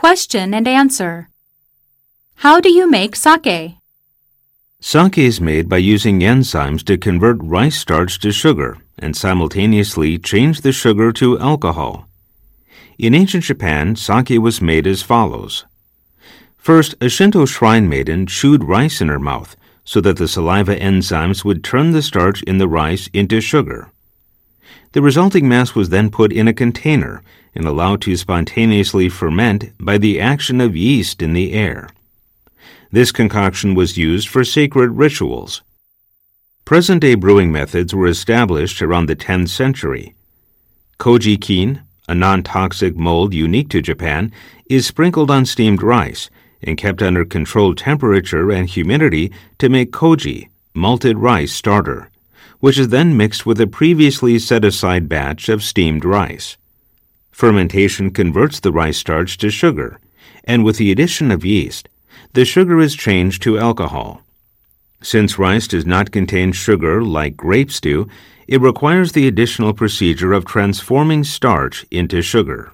Question and answer. How do you make sake? Sake is made by using enzymes to convert rice starch to sugar and simultaneously change the sugar to alcohol. In ancient Japan, sake was made as follows. First, a Shinto shrine maiden chewed rice in her mouth so that the saliva enzymes would turn the starch in the rice into sugar. The resulting mass was then put in a container and allowed to spontaneously ferment by the action of yeast in the air. This concoction was used for sacred rituals. Present day brewing methods were established around the 10th century. Koji kin, a non toxic mold unique to Japan, is sprinkled on steamed rice and kept under controlled temperature and humidity to make koji, malted rice starter, which is then mixed with a previously set aside batch of steamed rice. Fermentation converts the rice starch to sugar, and with the addition of yeast, the sugar is changed to alcohol. Since rice does not contain sugar like grapes do, it requires the additional procedure of transforming starch into sugar.